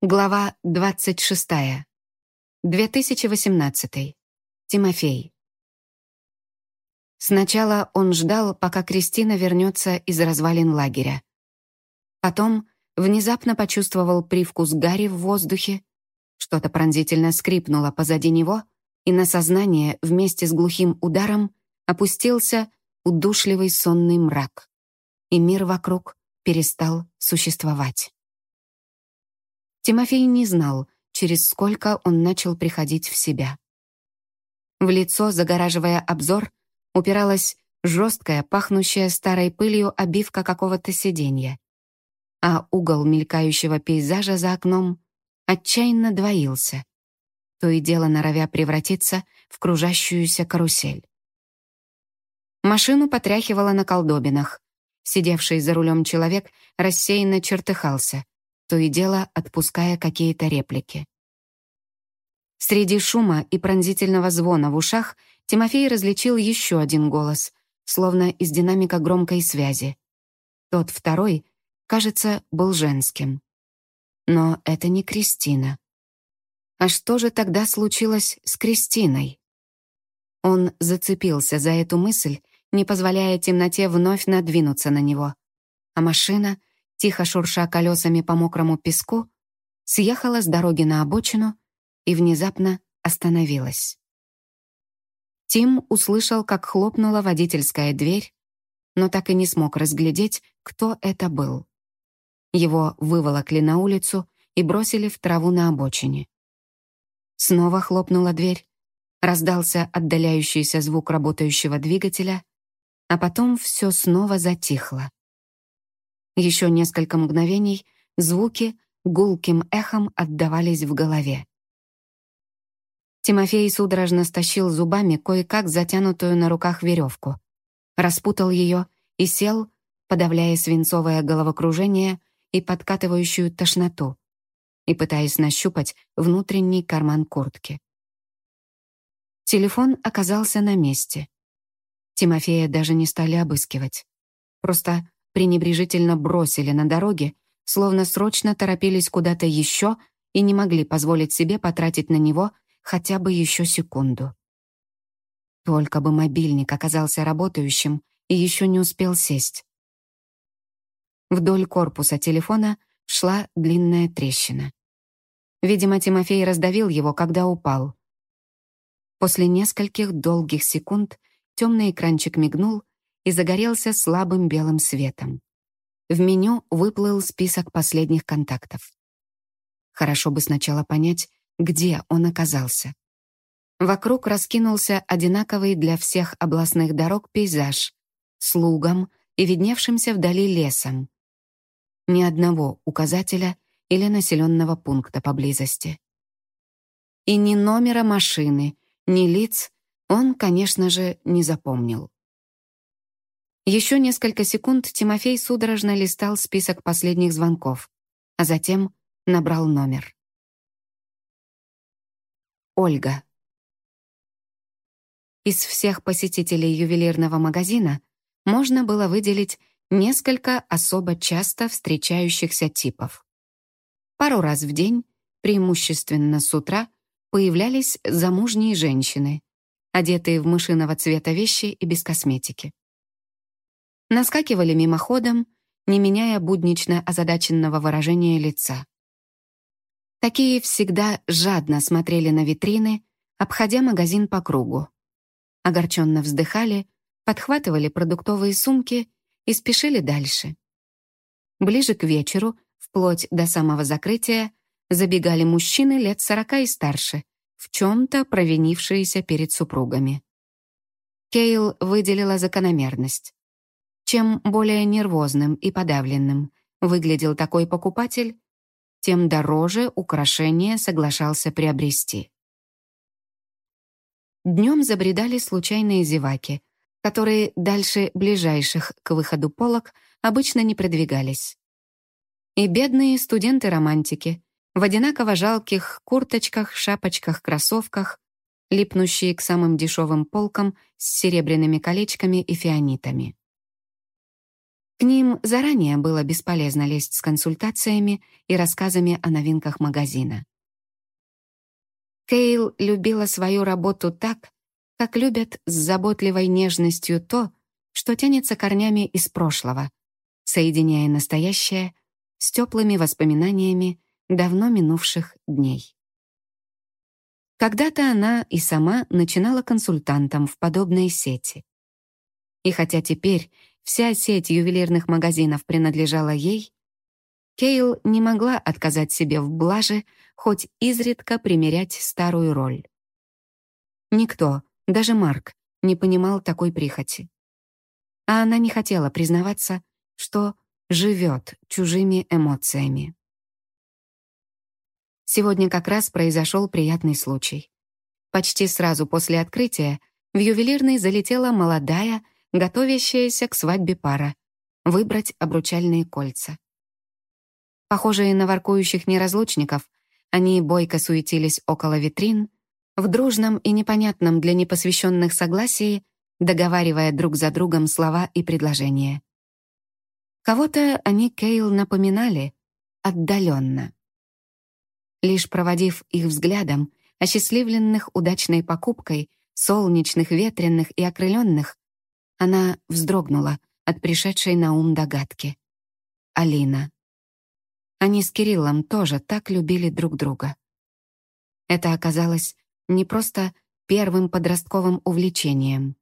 Глава 26. 2018. Тимофей. Сначала он ждал, пока Кристина вернется из развалин лагеря. Потом внезапно почувствовал привкус гари в воздухе, что-то пронзительно скрипнуло позади него, и на сознание вместе с глухим ударом опустился удушливый сонный мрак, и мир вокруг перестал существовать. Тимофей не знал, через сколько он начал приходить в себя. В лицо, загораживая обзор, упиралась жесткая, пахнущая старой пылью обивка какого-то сиденья. А угол мелькающего пейзажа за окном отчаянно двоился, то и дело норовя превратиться в кружащуюся карусель. Машину потряхивало на колдобинах. Сидевший за рулем человек рассеянно чертыхался — то и дело отпуская какие-то реплики. Среди шума и пронзительного звона в ушах Тимофей различил еще один голос, словно из динамика громкой связи. Тот второй, кажется, был женским. Но это не Кристина. А что же тогда случилось с Кристиной? Он зацепился за эту мысль, не позволяя темноте вновь надвинуться на него. А машина тихо шурша колесами по мокрому песку, съехала с дороги на обочину и внезапно остановилась. Тим услышал, как хлопнула водительская дверь, но так и не смог разглядеть, кто это был. Его выволокли на улицу и бросили в траву на обочине. Снова хлопнула дверь, раздался отдаляющийся звук работающего двигателя, а потом все снова затихло. Еще несколько мгновений звуки гулким эхом отдавались в голове. Тимофей судорожно стащил зубами кое-как затянутую на руках веревку, распутал ее и сел, подавляя свинцовое головокружение и подкатывающую тошноту, и пытаясь нащупать внутренний карман куртки. Телефон оказался на месте. Тимофея даже не стали обыскивать. Просто пренебрежительно бросили на дороге, словно срочно торопились куда-то еще и не могли позволить себе потратить на него хотя бы еще секунду. Только бы мобильник оказался работающим и еще не успел сесть. Вдоль корпуса телефона шла длинная трещина. Видимо, Тимофей раздавил его, когда упал. После нескольких долгих секунд темный экранчик мигнул, и загорелся слабым белым светом. В меню выплыл список последних контактов. Хорошо бы сначала понять, где он оказался. Вокруг раскинулся одинаковый для всех областных дорог пейзаж с лугом и видневшимся вдали лесом. Ни одного указателя или населенного пункта поблизости. И ни номера машины, ни лиц он, конечно же, не запомнил. Еще несколько секунд Тимофей судорожно листал список последних звонков, а затем набрал номер. Ольга. Из всех посетителей ювелирного магазина можно было выделить несколько особо часто встречающихся типов. Пару раз в день, преимущественно с утра, появлялись замужние женщины, одетые в мышиного цвета вещи и без косметики наскакивали мимоходом, не меняя буднично озадаченного выражения лица. Такие всегда жадно смотрели на витрины, обходя магазин по кругу. Огорченно вздыхали, подхватывали продуктовые сумки и спешили дальше. Ближе к вечеру, вплоть до самого закрытия, забегали мужчины лет сорока и старше, в чем-то провинившиеся перед супругами. Кейл выделила закономерность. Чем более нервозным и подавленным выглядел такой покупатель, тем дороже украшение соглашался приобрести. Днем забредали случайные зеваки, которые дальше ближайших к выходу полок обычно не продвигались. И бедные студенты-романтики в одинаково жалких курточках, шапочках, кроссовках, липнущие к самым дешевым полкам с серебряными колечками и фианитами. К ним заранее было бесполезно лезть с консультациями и рассказами о новинках магазина. Кейл любила свою работу так, как любят с заботливой нежностью то, что тянется корнями из прошлого, соединяя настоящее с теплыми воспоминаниями давно минувших дней. Когда-то она и сама начинала консультантом в подобной сети. И хотя теперь вся сеть ювелирных магазинов принадлежала ей, Кейл не могла отказать себе в блаже хоть изредка примерять старую роль. Никто, даже Марк, не понимал такой прихоти. А она не хотела признаваться, что живет чужими эмоциями. Сегодня как раз произошел приятный случай. Почти сразу после открытия в ювелирный залетела молодая, готовящаяся к свадьбе пара, выбрать обручальные кольца. Похожие на воркующих неразлучников, они бойко суетились около витрин, в дружном и непонятном для непосвященных согласии, договаривая друг за другом слова и предложения. Кого-то они Кейл напоминали отдаленно. Лишь проводив их взглядом, осчастливленных удачной покупкой, солнечных, ветренных и окрыленных, она вздрогнула от пришедшей на ум догадки. Алина. Они с Кириллом тоже так любили друг друга. Это оказалось не просто первым подростковым увлечением,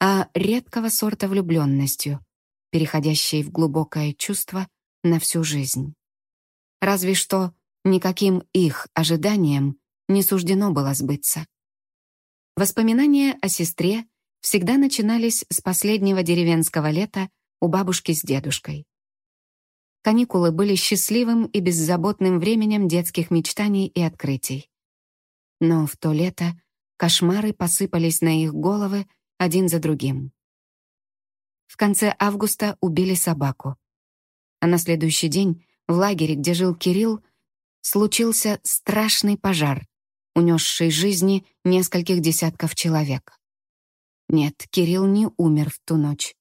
а редкого сорта влюбленностью, переходящей в глубокое чувство на всю жизнь. Разве что Никаким их ожиданиям не суждено было сбыться. Воспоминания о сестре всегда начинались с последнего деревенского лета у бабушки с дедушкой. Каникулы были счастливым и беззаботным временем детских мечтаний и открытий. Но в то лето кошмары посыпались на их головы один за другим. В конце августа убили собаку. А на следующий день в лагере, где жил Кирилл, случился страшный пожар, унесший жизни нескольких десятков человек. Нет, Кирилл не умер в ту ночь.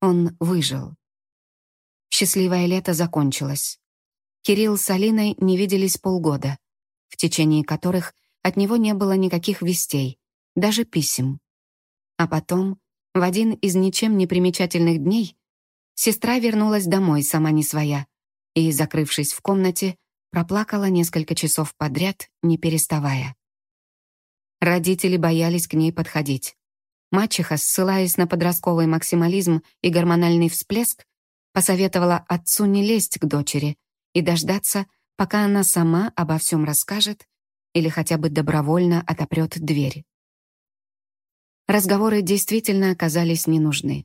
Он выжил. Счастливое лето закончилось. Кирилл с Алиной не виделись полгода, в течение которых от него не было никаких вестей, даже писем. А потом, в один из ничем не примечательных дней, сестра вернулась домой сама не своя и, закрывшись в комнате, Проплакала несколько часов подряд, не переставая. Родители боялись к ней подходить. Мачеха, ссылаясь на подростковый максимализм и гормональный всплеск, посоветовала отцу не лезть к дочери и дождаться, пока она сама обо всем расскажет или хотя бы добровольно отопрет дверь. Разговоры действительно оказались не нужны.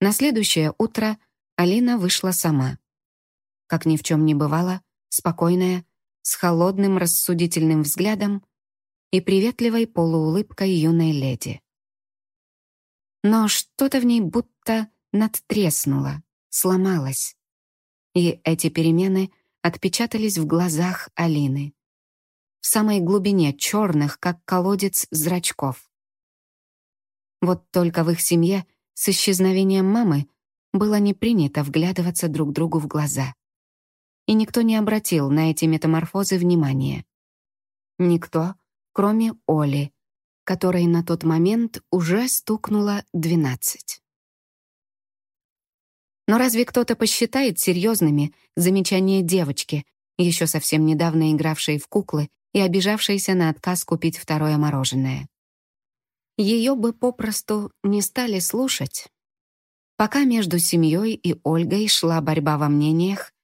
На следующее утро Алина вышла сама. Как ни в чем не бывало, спокойная, с холодным рассудительным взглядом и приветливой полуулыбкой юной леди. Но что-то в ней будто надтреснуло, сломалось. И эти перемены отпечатались в глазах Алины. В самой глубине черных, как колодец зрачков. Вот только в их семье с исчезновением мамы было не принято вглядываться друг другу в глаза и никто не обратил на эти метаморфозы внимания. Никто, кроме Оли, которой на тот момент уже стукнуло 12. Но разве кто-то посчитает серьезными замечания девочки, еще совсем недавно игравшей в куклы и обижавшейся на отказ купить второе мороженое? Ее бы попросту не стали слушать. Пока между семьей и Ольгой шла борьба во мнениях,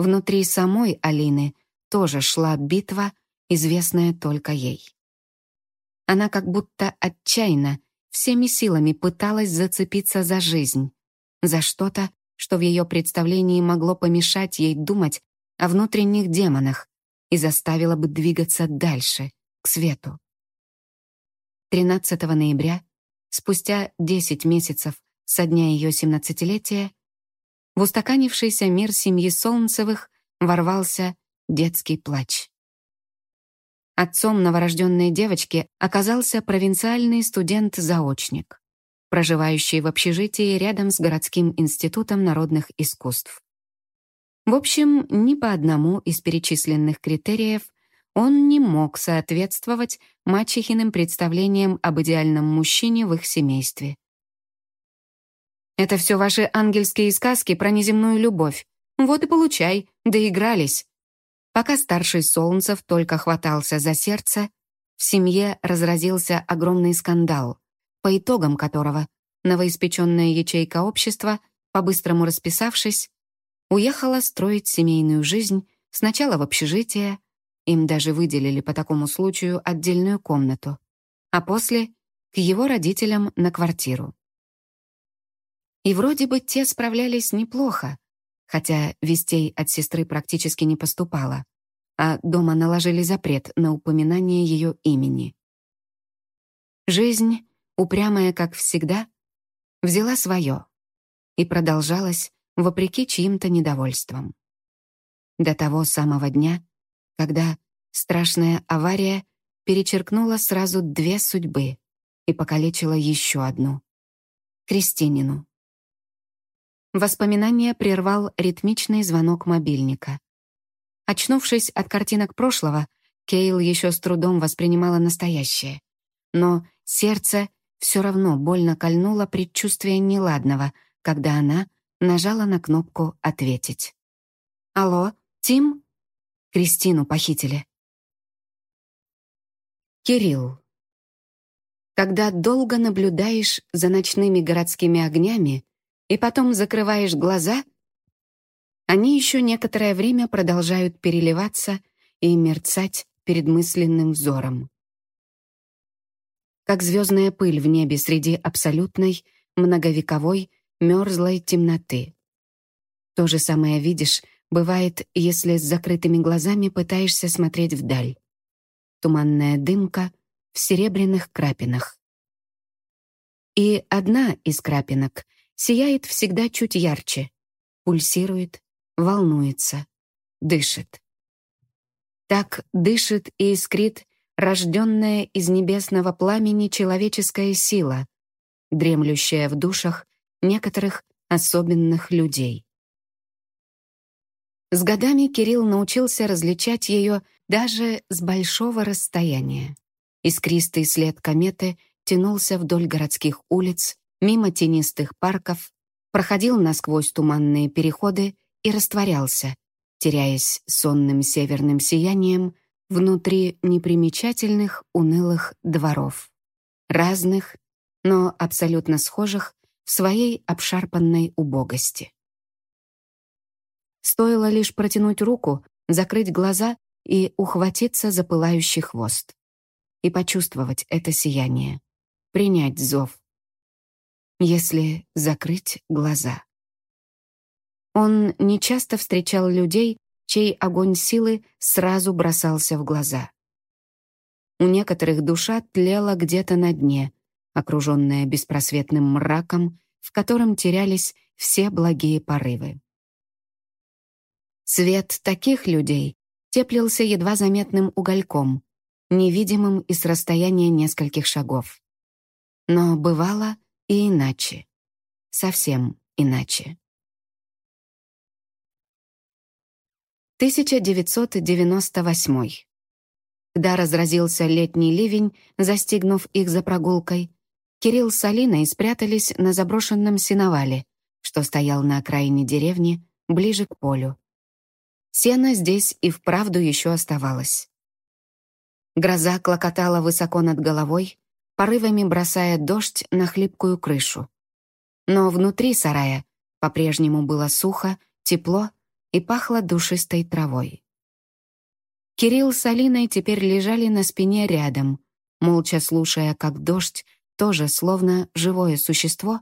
Внутри самой Алины тоже шла битва, известная только ей. Она как будто отчаянно, всеми силами пыталась зацепиться за жизнь, за что-то, что в ее представлении могло помешать ей думать о внутренних демонах и заставило бы двигаться дальше, к свету. 13 ноября, спустя 10 месяцев со дня ее 17-летия, в устаканившийся мир семьи Солнцевых ворвался детский плач. Отцом новорожденной девочки оказался провинциальный студент-заочник. проживающий в общежитии рядом с городским институтом народных искусств. В общем, ни по одному из перечисленных критериев он не мог соответствовать мачехиным представлениям об идеальном мужчине в их семействе. «Это все ваши ангельские сказки про неземную любовь. Вот и получай, доигрались». Пока старший Солнцев только хватался за сердце, в семье разразился огромный скандал, по итогам которого новоиспеченная ячейка общества, по-быстрому расписавшись, уехала строить семейную жизнь сначала в общежитие, им даже выделили по такому случаю отдельную комнату, а после — к его родителям на квартиру. И вроде бы те справлялись неплохо, хотя вестей от сестры практически не поступало, а дома наложили запрет на упоминание ее имени. Жизнь, упрямая как всегда, взяла свое и продолжалась вопреки чьим-то недовольствам. До того самого дня, когда страшная авария перечеркнула сразу две судьбы и покалечила еще одну — Кристинину. Воспоминание прервал ритмичный звонок мобильника. Очнувшись от картинок прошлого, Кейл еще с трудом воспринимала настоящее. Но сердце все равно больно кольнуло предчувствие неладного, когда она нажала на кнопку «Ответить». «Алло, Тим?» Кристину похитили. Кирилл. Когда долго наблюдаешь за ночными городскими огнями и потом закрываешь глаза, они еще некоторое время продолжают переливаться и мерцать перед мысленным взором. Как звездная пыль в небе среди абсолютной, многовековой, мерзлой темноты. То же самое видишь Бывает, если с закрытыми глазами пытаешься смотреть вдаль. Туманная дымка в серебряных крапинах. И одна из крапинок сияет всегда чуть ярче, пульсирует, волнуется, дышит. Так дышит и искрит рожденная из небесного пламени человеческая сила, дремлющая в душах некоторых особенных людей. С годами Кирилл научился различать ее даже с большого расстояния. Искристый след кометы тянулся вдоль городских улиц, мимо тенистых парков, проходил насквозь туманные переходы и растворялся, теряясь сонным северным сиянием внутри непримечательных унылых дворов. Разных, но абсолютно схожих в своей обшарпанной убогости. Стоило лишь протянуть руку, закрыть глаза и ухватиться за пылающий хвост. И почувствовать это сияние. Принять зов. Если закрыть глаза. Он нечасто встречал людей, чей огонь силы сразу бросался в глаза. У некоторых душа тлела где-то на дне, окруженная беспросветным мраком, в котором терялись все благие порывы. Свет таких людей теплился едва заметным угольком, невидимым и с расстояния нескольких шагов. Но бывало и иначе. Совсем иначе. 1998. Когда разразился летний ливень, застигнув их за прогулкой, Кирилл с Алиной спрятались на заброшенном сеновале, что стоял на окраине деревни, ближе к полю. Сено здесь и вправду еще оставалось. Гроза клокотала высоко над головой, порывами бросая дождь на хлипкую крышу. Но внутри сарая по-прежнему было сухо, тепло и пахло душистой травой. Кирилл с Алиной теперь лежали на спине рядом, молча слушая, как дождь, тоже словно живое существо,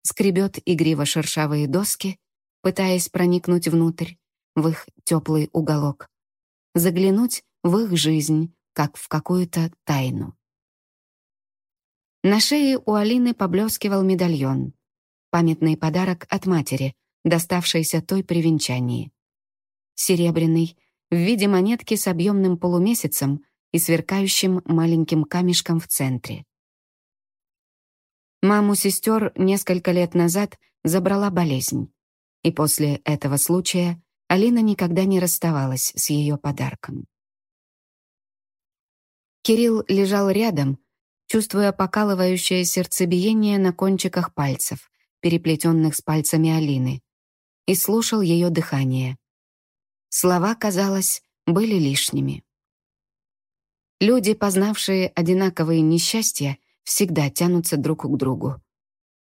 скребет игриво шершавые доски, пытаясь проникнуть внутрь, в их теплый уголок, заглянуть в их жизнь, как в какую-то тайну. На шее у Алины поблескивал медальон, памятный подарок от матери, доставшийся той при венчании. Серебряный, в виде монетки с объемным полумесяцем и сверкающим маленьким камешком в центре. Маму сестер несколько лет назад забрала болезнь, и после этого случая Алина никогда не расставалась с ее подарком. Кирилл лежал рядом, чувствуя покалывающее сердцебиение на кончиках пальцев, переплетенных с пальцами Алины, и слушал ее дыхание. Слова, казалось, были лишними. Люди, познавшие одинаковые несчастья, всегда тянутся друг к другу.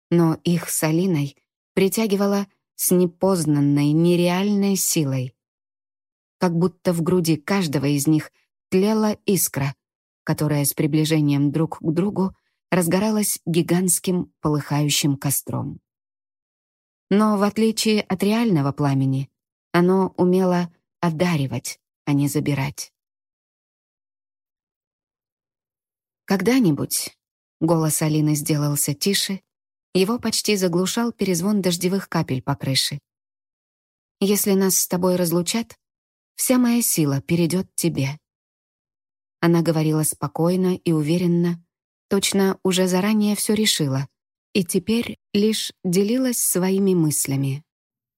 Но их с Алиной притягивало с непознанной, нереальной силой. Как будто в груди каждого из них тлела искра, которая с приближением друг к другу разгоралась гигантским полыхающим костром. Но в отличие от реального пламени, оно умело одаривать, а не забирать. Когда-нибудь голос Алины сделался тише, его почти заглушал перезвон дождевых капель по крыше. «Если нас с тобой разлучат, вся моя сила перейдет тебе». Она говорила спокойно и уверенно, точно уже заранее все решила, и теперь лишь делилась своими мыслями.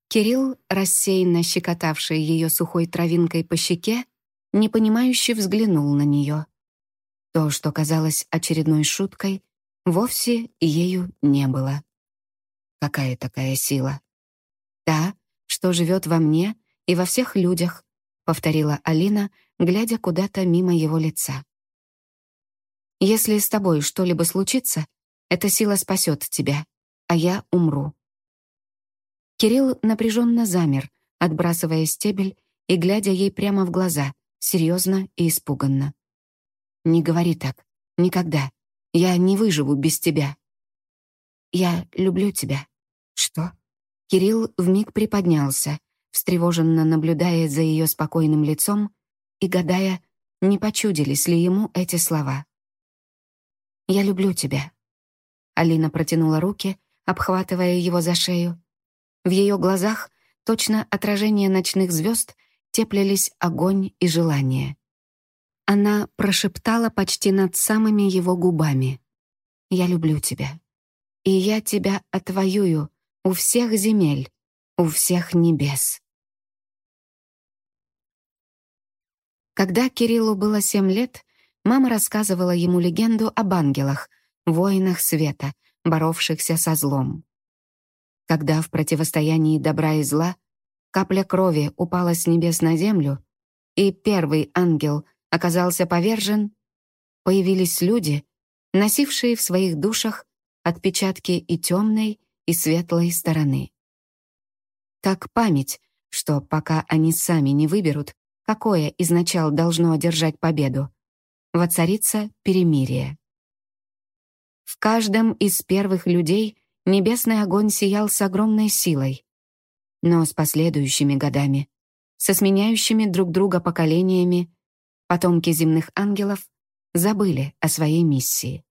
Кирилл, рассеянно щекотавший ее сухой травинкой по щеке, непонимающе взглянул на нее. То, что казалось очередной шуткой, вовсе ею не было. Какая такая сила? Та, что живет во мне и во всех людях, повторила Алина, глядя куда-то мимо его лица. Если с тобой что-либо случится, эта сила спасет тебя, а я умру. Кирилл напряженно замер, отбрасывая стебель и глядя ей прямо в глаза, серьезно и испуганно. «Не говори так. Никогда. Я не выживу без тебя». «Я люблю тебя». «Что?» Кирилл вмиг приподнялся, встревоженно наблюдая за ее спокойным лицом и гадая, не почудились ли ему эти слова. «Я люблю тебя». Алина протянула руки, обхватывая его за шею, в ее глазах, точно отражение ночных звезд, теплились огонь и желание. Она прошептала почти над самыми его губами. «Я люблю тебя. И я тебя отвоюю у всех земель, у всех небес». Когда Кириллу было семь лет, мама рассказывала ему легенду об ангелах, воинах света, боровшихся со злом. Когда в противостоянии добра и зла капля крови упала с небес на землю, и первый ангел оказался повержен, появились люди, носившие в своих душах отпечатки и темной, и светлой стороны. Как память, что пока они сами не выберут, какое изначал должно одержать победу, воцарится перемирие. В каждом из первых людей небесный огонь сиял с огромной силой. Но с последующими годами, со сменяющими друг друга поколениями, потомки земных ангелов забыли о своей миссии.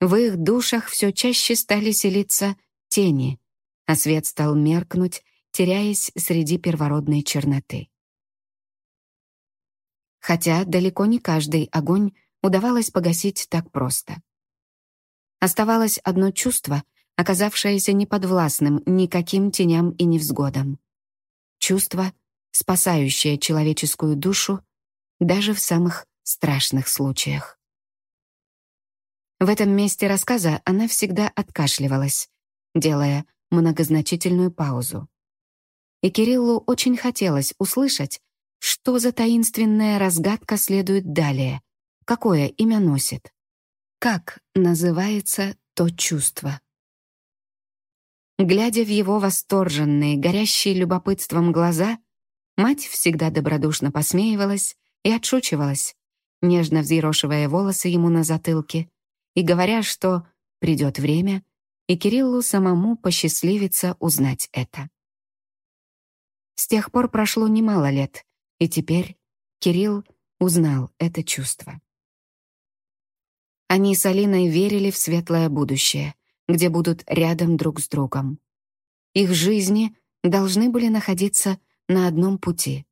В их душах все чаще стали селиться тени, а свет стал меркнуть, теряясь среди первородной черноты. Хотя далеко не каждый огонь удавалось погасить так просто. Оставалось одно чувство, оказавшееся неподвластным никаким теням и невзгодам. Чувство, спасающее человеческую душу даже в самых страшных случаях. В этом месте рассказа она всегда откашливалась, делая многозначительную паузу. И Кириллу очень хотелось услышать, что за таинственная разгадка следует далее, какое имя носит. Как называется то чувство? Глядя в его восторженные, горящие любопытством глаза, мать всегда добродушно посмеивалась и отшучивалась, нежно взъерошивая волосы ему на затылке и говоря, что придет время, и Кириллу самому посчастливится узнать это. С тех пор прошло немало лет, и теперь Кирилл узнал это чувство. Они с Алиной верили в светлое будущее, где будут рядом друг с другом. Их жизни должны были находиться на одном пути.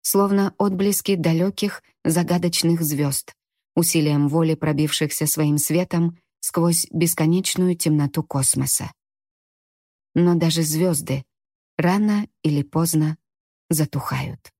Словно отблески далеких, загадочных звезд, усилием воли пробившихся своим светом сквозь бесконечную темноту космоса. Но даже звезды рано или поздно затухают.